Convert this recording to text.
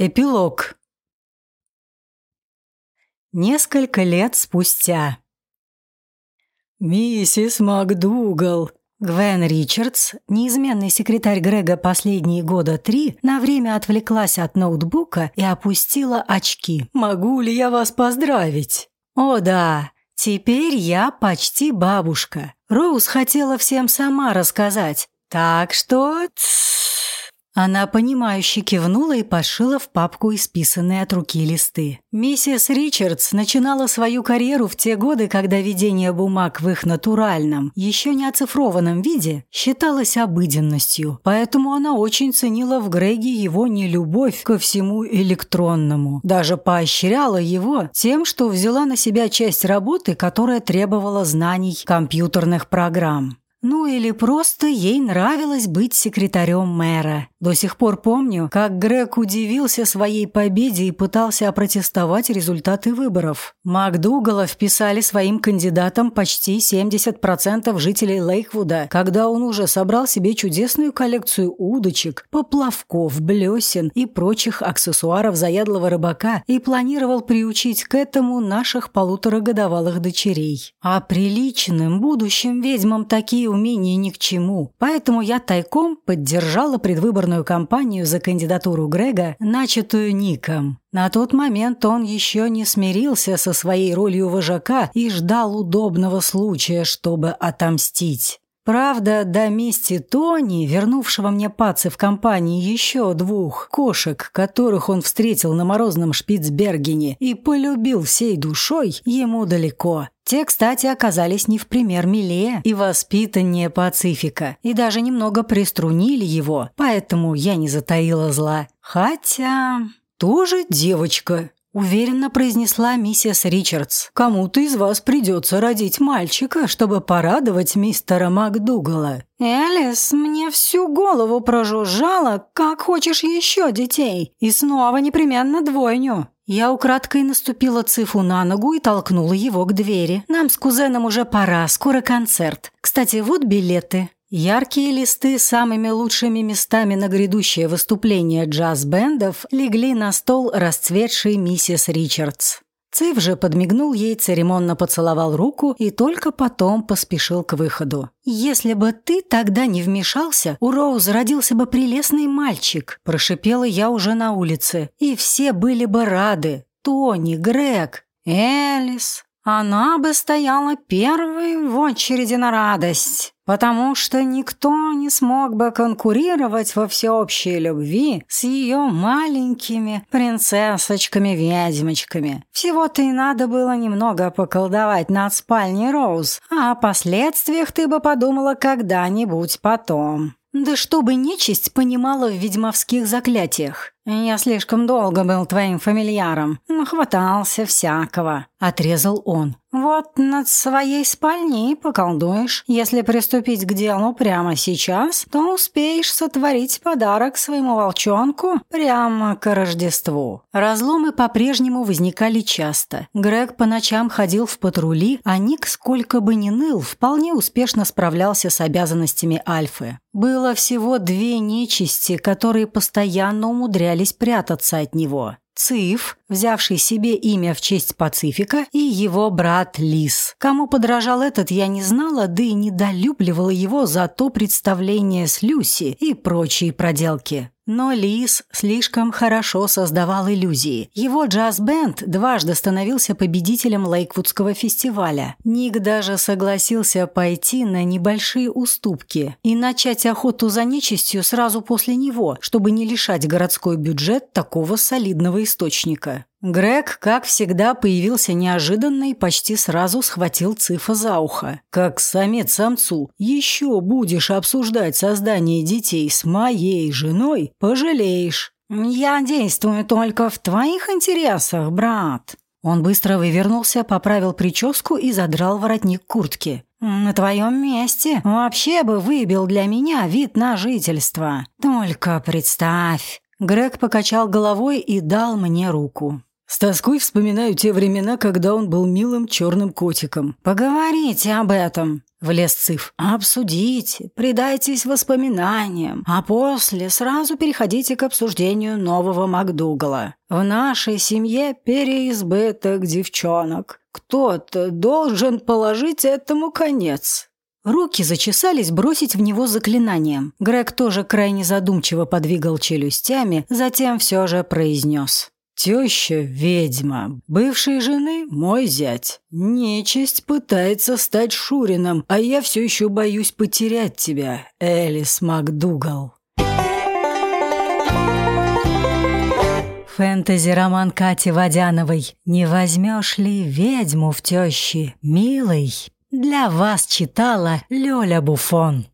Эпилог. Несколько лет спустя. «Миссис МакДугал!» Гвен Ричардс, неизменный секретарь Грега последние года три, на время отвлеклась от ноутбука и опустила очки. «Могу ли я вас поздравить?» «О да, теперь я почти бабушка. Роуз хотела всем сама рассказать. Так что...» Она, понимающе кивнула и пошила в папку исписанные от руки листы. Миссис Ричардс начинала свою карьеру в те годы, когда ведение бумаг в их натуральном, еще не оцифрованном виде считалось обыденностью, поэтому она очень ценила в Греге его нелюбовь ко всему электронному. Даже поощряла его тем, что взяла на себя часть работы, которая требовала знаний компьютерных программ. Ну или просто ей нравилось быть секретарем мэра. До сих пор помню, как Грег удивился своей победе и пытался опротестовать результаты выборов. МакДугала вписали своим кандидатом почти 70% жителей Лейквуда, когда он уже собрал себе чудесную коллекцию удочек, поплавков, блесен и прочих аксессуаров заядлого рыбака и планировал приучить к этому наших полуторагодовалых дочерей. А приличным будущим ведьмам такие умения ни к чему, поэтому я тайком поддержала предвыборную кампанию за кандидатуру Грега, начатую Ником. На тот момент он еще не смирился со своей ролью вожака и ждал удобного случая, чтобы отомстить. Правда, до мести Тони, вернувшего мне пацы в компании еще двух кошек, которых он встретил на морозном Шпицбергене и полюбил всей душой, ему далеко. Те, кстати, оказались не в пример милее и воспитаннее Пацифика, и даже немного приструнили его, поэтому я не затаила зла. Хотя... тоже девочка, Уверенно произнесла миссис Ричардс. «Кому-то из вас придется родить мальчика, чтобы порадовать мистера МакДугала». «Элис, мне всю голову прожужжала, как хочешь еще детей, и снова непременно двойню». Я украдкой наступила Цифу на ногу и толкнула его к двери. «Нам с кузеном уже пора, скоро концерт. Кстати, вот билеты». Яркие листы с самыми лучшими местами на грядущее выступление джаз-бендов легли на стол расцветшей миссис Ричардс. Цив же подмигнул ей, церемонно поцеловал руку и только потом поспешил к выходу. «Если бы ты тогда не вмешался, у Роуз родился бы прелестный мальчик», прошипела я уже на улице. «И все были бы рады. Тони, Грег, Элис, она бы стояла первой в очереди на радость, потому что никто не смог бы конкурировать во всеобщей любви с ее маленькими принцессочками-ведьмочками. Всего-то и надо было немного поколдовать над спальней Роуз, а о последствиях ты бы подумала когда-нибудь потом. Да чтобы нечисть понимала в ведьмовских заклятиях. Я слишком долго был твоим фамильяром, нахватался всякого, отрезал он. Вот над своей спальней поколдуешь. Если приступить к делу прямо сейчас, то успеешь сотворить подарок своему волчонку прямо к Рождеству. Разломы по-прежнему возникали часто. Грег по ночам ходил в патрули, а Ник, сколько бы ни ныл, вполне успешно справлялся с обязанностями Альфы. Было всего две нечисти, которые постоянно умудрялись прятаться от него. Циф, взявший себе имя в честь Пацифика, и его брат Лис. Кому подражал этот, я не знала, да и недолюбливала его за то представление с Люси и прочие проделки. Но Лис слишком хорошо создавал иллюзии. Его джаз-бенд дважды становился победителем Лейквудского фестиваля. Ник даже согласился пойти на небольшие уступки и начать охоту за нечистью сразу после него, чтобы не лишать городской бюджет такого солидного источника. Грег, как всегда, появился неожиданно и почти сразу схватил Цифа за ухо. «Как самец самцу, еще будешь обсуждать создание детей с моей женой, пожалеешь». «Я действую только в твоих интересах, брат». Он быстро вывернулся, поправил прическу и задрал воротник куртки. «На твоем месте вообще бы выбил для меня вид на жительство. Только представь». Грег покачал головой и дал мне руку. С тоской вспоминаю те времена, когда он был милым черным котиком. Поговорите об этом. Влез Циф. «Обсудите, предайтесь воспоминаниям, а после сразу переходите к обсуждению нового МакДугала. В нашей семье переизбыток девчонок. Кто-то должен положить этому конец». Руки зачесались бросить в него заклинанием. Грег тоже крайне задумчиво подвигал челюстями, затем все же произнес. Теща – ведьма, бывшей жены – мой зять. Нечисть пытается стать Шурином, а я все еще боюсь потерять тебя, Элис МакДугал. Фэнтези-роман Кати Водяновой «Не возьмешь ли ведьму в тещи, милый?» Для вас читала Лёля Буфон.